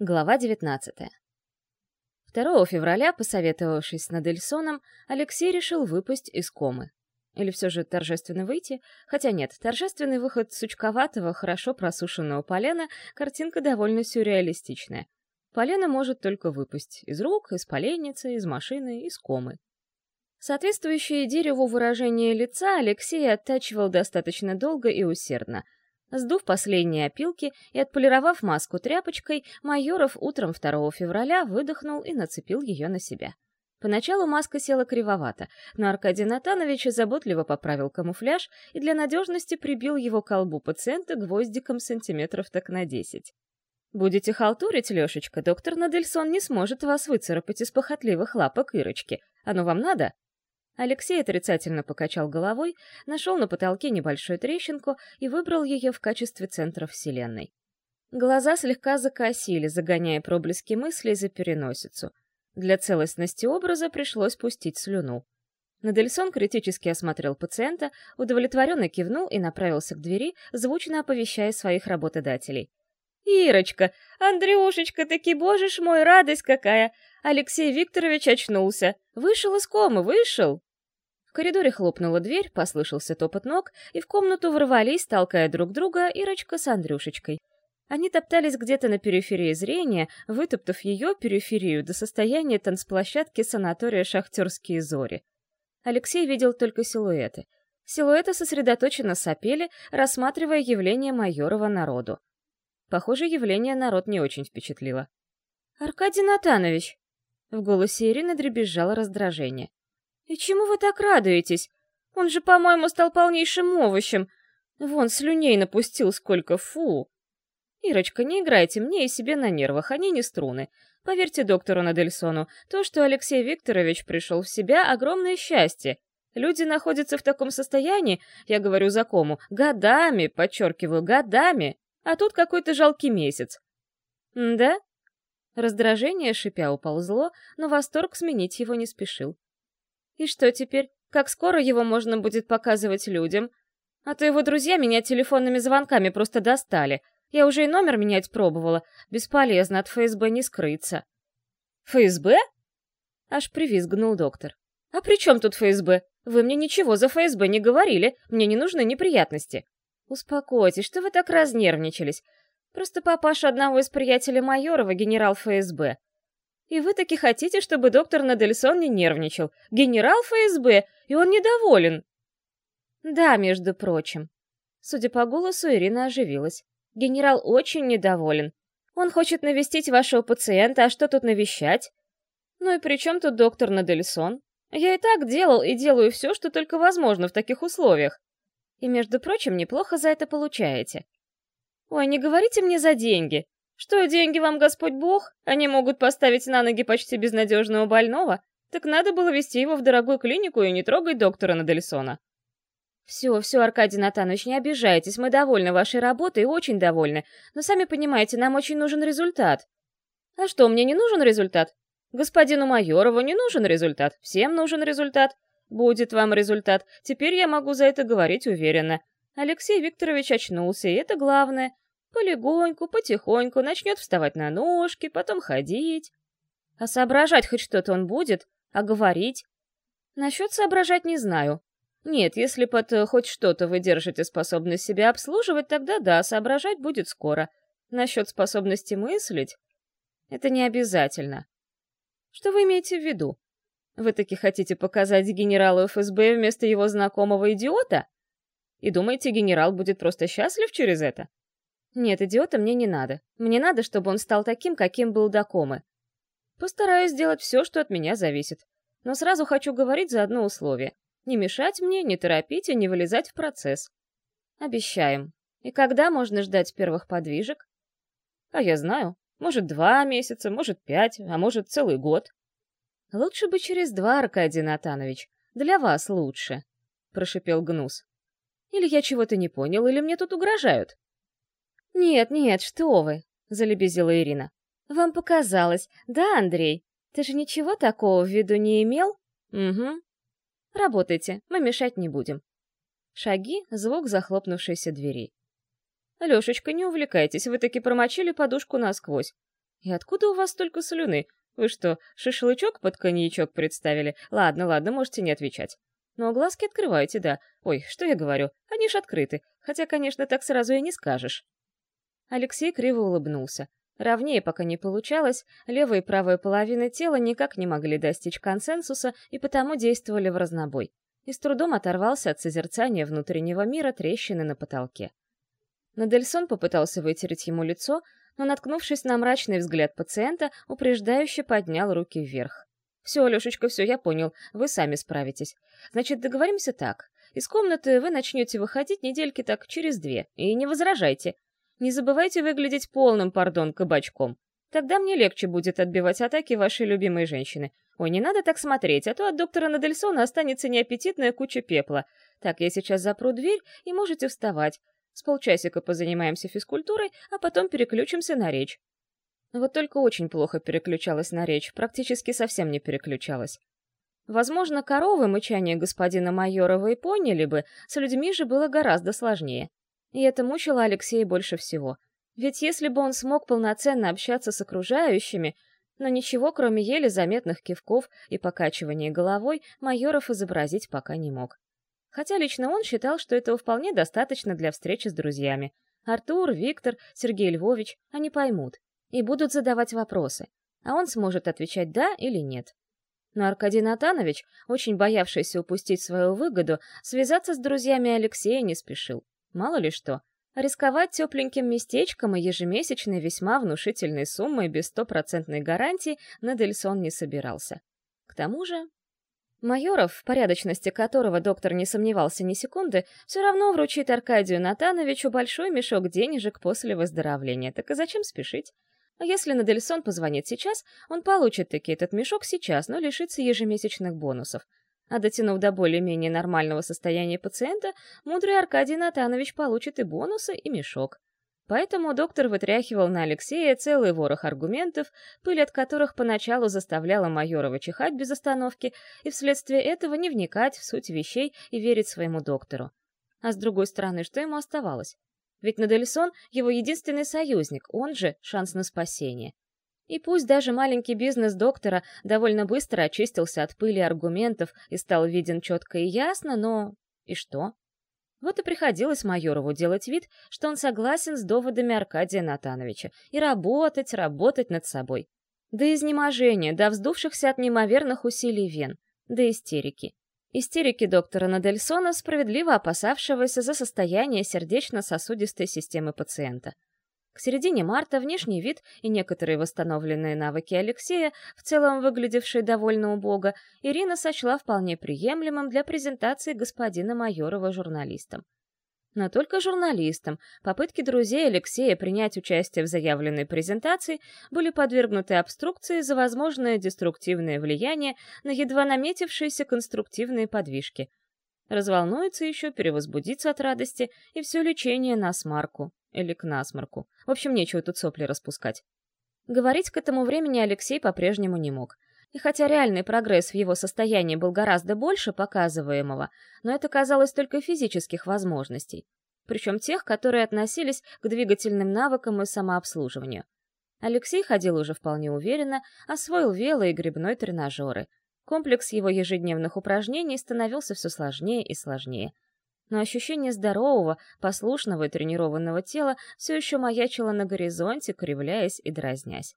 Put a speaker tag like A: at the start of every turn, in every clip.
A: Глава 19. 2 февраля, посоветовавшись с Надельсоном, Алексей решил выпасть из комы. Или все же торжественно выйти? Хотя нет, торжественный выход сучковатого, хорошо просушенного полена — картинка довольно сюрреалистичная. Полено может только выпасть из рук, из поленницы, из машины, из комы. Соответствующее дереву выражение лица Алексей оттачивал достаточно долго и усердно — Сдув последние опилки и отполировав маску тряпочкой, Майоров утром 2 февраля выдохнул и нацепил ее на себя. Поначалу маска села кривовато, но Аркадий Натанович заботливо поправил камуфляж и для надежности прибил его к колбу пациента гвоздиком сантиметров так на десять. «Будете халтурить, Лешечка, доктор Надельсон не сможет вас выцарапать из похотливых лапок Ирочки. Оно вам надо?» Алексей отрицательно покачал головой, нашел на потолке небольшую трещинку и выбрал ее в качестве центра Вселенной. Глаза слегка закосили, загоняя проблески мыслей за переносицу. Для целостности образа пришлось пустить слюну. Надельсон критически осмотрел пациента, удовлетворенно кивнул и направился к двери, звучно оповещая своих работодателей. «Ирочка! Андрюшечка, таки, боже ж мой, радость какая! Алексей Викторович очнулся! Вышел из комы, вышел!» В коридоре хлопнула дверь, послышался топот ног, и в комнату ворвались, толкая друг друга, Ирочка с Андрюшечкой. Они топтались где-то на периферии зрения, вытоптав ее периферию до состояния танцплощадки санатория «Шахтерские зори». Алексей видел только силуэты. Силуэты сосредоточенно сопели, рассматривая явление Майорова народу. Похоже, явление народ не очень впечатлило. «Аркадий Натанович!» В голосе Ирины дребезжало раздражение. «И чему вы так радуетесь? Он же, по-моему, стал полнейшим овощем. Вон, слюней напустил сколько, фу!» «Ирочка, не играйте мне и себе на нервах, они не струны. Поверьте доктору Надельсону, то, что Алексей Викторович пришел в себя, огромное счастье. Люди находятся в таком состоянии, я говорю за кому, годами, подчеркиваю, годами, а тут какой-то жалкий месяц. да? Раздражение шипя уползло, но восторг сменить его не спешил. И что теперь? Как скоро его можно будет показывать людям? А то его друзья меня телефонными звонками просто достали. Я уже и номер менять пробовала. Бесполезно, от ФСБ не скрыться. ФСБ? Аж привизгнул доктор. А при чем тут ФСБ? Вы мне ничего за ФСБ не говорили. Мне не нужны неприятности. Успокойтесь, что вы так разнервничались. Просто папаша одного из приятелей Майорова, генерал ФСБ. И вы таки хотите, чтобы доктор Надельсон не нервничал. Генерал ФСБ, и он недоволен. Да, между прочим. Судя по голосу, Ирина оживилась. Генерал очень недоволен. Он хочет навестить вашего пациента, а что тут навещать? Ну и при чем тут доктор Надельсон? Я и так делал и делаю все, что только возможно в таких условиях. И, между прочим, неплохо за это получаете. Ой, не говорите мне за деньги. Что, деньги вам Господь Бог? Они могут поставить на ноги почти безнадежного больного? Так надо было вести его в дорогую клинику и не трогать доктора Надельсона. Все, все, Аркадий Натанович, не обижайтесь, мы довольны вашей работой и очень довольны. Но сами понимаете, нам очень нужен результат. А что, мне не нужен результат? Господину Майорову не нужен результат, всем нужен результат. Будет вам результат, теперь я могу за это говорить уверенно. Алексей Викторович очнулся, и это главное. Полегоньку, потихоньку начнет вставать на ножки, потом ходить. А соображать хоть что-то он будет, а говорить? Насчет соображать не знаю. Нет, если под э, хоть что-то вы держите способность себя обслуживать, тогда да, соображать будет скоро. Насчет способности мыслить — это не обязательно. Что вы имеете в виду? Вы таки хотите показать генералу ФСБ вместо его знакомого идиота? И думаете, генерал будет просто счастлив через это? Нет, идиота мне не надо. Мне надо, чтобы он стал таким, каким был до комы. Постараюсь сделать все, что от меня зависит. Но сразу хочу говорить за одно условие. Не мешать мне, не торопить и не вылезать в процесс. Обещаем. И когда можно ждать первых подвижек? А я знаю. Может, два месяца, может, пять, а может, целый год. Лучше бы через два, Аркадий Натанович. Для вас лучше, — прошипел Гнус. Или я чего-то не понял, или мне тут угрожают. «Нет, нет, что вы!» — залебезила Ирина. «Вам показалось. Да, Андрей? Ты же ничего такого в виду не имел?» «Угу. Работайте, мы мешать не будем». Шаги, звук захлопнувшейся двери. «Лешечка, не увлекайтесь, вы таки промочили подушку насквозь. «И откуда у вас столько слюны? Вы что, шашлычок под коньячок представили? Ладно, ладно, можете не отвечать. Но глазки открывайте, да. Ой, что я говорю, они ж открыты. Хотя, конечно, так сразу и не скажешь». Алексей криво улыбнулся. Ровнее пока не получалось, левая и правая половины тела никак не могли достичь консенсуса и потому действовали в разнобой. И с трудом оторвался от созерцания внутреннего мира трещины на потолке. Надельсон попытался вытереть ему лицо, но, наткнувшись на мрачный взгляд пациента, упреждающе поднял руки вверх. «Все, Лешечка, все, я понял, вы сами справитесь. Значит, договоримся так. Из комнаты вы начнете выходить недельки так через две, и не возражайте. Не забывайте выглядеть полным, пардон, кабачком. Тогда мне легче будет отбивать атаки вашей любимой женщины. Ой, не надо так смотреть, а то от доктора Надельсона останется неаппетитная куча пепла. Так, я сейчас запру дверь, и можете вставать. С полчасика позанимаемся физкультурой, а потом переключимся на речь. Вот только очень плохо переключалась на речь, практически совсем не переключалась. Возможно, коровы мычание господина Майорова и поняли бы, с людьми же было гораздо сложнее. И это мучило Алексея больше всего. Ведь если бы он смог полноценно общаться с окружающими, но ничего, кроме еле заметных кивков и покачивания головой, Майоров изобразить пока не мог. Хотя лично он считал, что этого вполне достаточно для встречи с друзьями. Артур, Виктор, Сергей Львович, они поймут и будут задавать вопросы, а он сможет отвечать «да» или «нет». Но Аркадий Натанович, очень боявшийся упустить свою выгоду, связаться с друзьями Алексея не спешил. Мало ли что. Рисковать тепленьким местечком и ежемесячной весьма внушительной суммой без стопроцентной гарантии Надельсон не собирался. К тому же... Майоров, в порядочности которого доктор не сомневался ни секунды, все равно вручит Аркадию Натановичу большой мешок денежек после выздоровления, так и зачем спешить? А если Надельсон позвонит сейчас, он получит таки этот мешок сейчас, но лишится ежемесячных бонусов. А дотянув до более-менее нормального состояния пациента, мудрый Аркадий Натанович получит и бонусы, и мешок. Поэтому доктор вытряхивал на Алексея целый ворох аргументов, пыль от которых поначалу заставляла Майорова чихать без остановки, и вследствие этого не вникать в суть вещей и верить своему доктору. А с другой стороны, что ему оставалось? Ведь Надельсон — его единственный союзник, он же шанс на спасение. И пусть даже маленький бизнес доктора довольно быстро очистился от пыли аргументов и стал виден четко и ясно, но... И что? Вот и приходилось Майорову делать вид, что он согласен с доводами Аркадия Натановича, и работать, работать над собой. До изнеможения, до вздувшихся от неимоверных усилий вен, до истерики. Истерики доктора Надельсона, справедливо опасавшегося за состояние сердечно-сосудистой системы пациента. К середине марта внешний вид и некоторые восстановленные навыки Алексея, в целом выглядевшие довольно убого, Ирина сочла вполне приемлемым для презентации господина Майорова журналистам. Но только журналистам попытки друзей Алексея принять участие в заявленной презентации были подвергнуты обструкции за возможное деструктивное влияние на едва наметившиеся конструктивные подвижки. Разволнуется еще, перевозбудится от радости, и все лечение на смарку. Или к насморку. В общем, нечего тут сопли распускать. Говорить к этому времени Алексей по-прежнему не мог. И хотя реальный прогресс в его состоянии был гораздо больше показываемого, но это казалось только физических возможностей. Причем тех, которые относились к двигательным навыкам и самообслуживанию. Алексей ходил уже вполне уверенно, освоил вело и грибной тренажеры. Комплекс его ежедневных упражнений становился все сложнее и сложнее но ощущение здорового, послушного и тренированного тела все еще маячило на горизонте, кривляясь и дразнясь.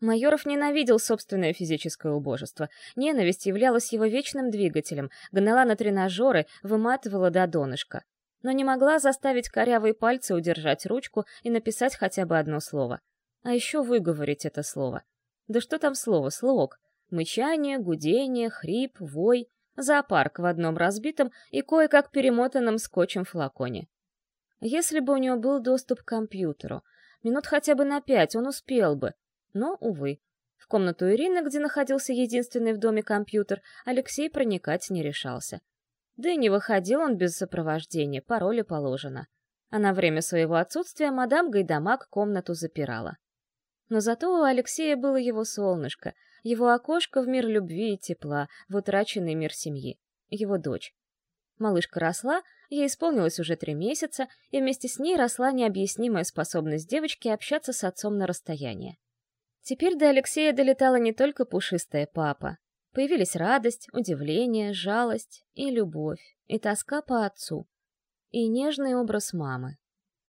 A: Майоров ненавидел собственное физическое убожество. Ненависть являлась его вечным двигателем, гнала на тренажеры, выматывала до донышка. Но не могла заставить корявые пальцы удержать ручку и написать хотя бы одно слово. А еще выговорить это слово. Да что там слово, слог? Мычание, гудение, хрип, вой зоопарк в одном разбитом и кое-как перемотанном скотчем флаконе. Если бы у него был доступ к компьютеру, минут хотя бы на пять он успел бы, но, увы. В комнату Ирины, где находился единственный в доме компьютер, Алексей проникать не решался. Да и не выходил он без сопровождения, пароли положено. А на время своего отсутствия мадам Гайдамак комнату запирала. Но зато у Алексея было его солнышко, его окошко в мир любви и тепла, в утраченный мир семьи, его дочь. Малышка росла, ей исполнилось уже три месяца, и вместе с ней росла необъяснимая способность девочки общаться с отцом на расстоянии. Теперь до Алексея долетала не только пушистая папа. Появились радость, удивление, жалость и любовь, и тоска по отцу, и нежный образ мамы.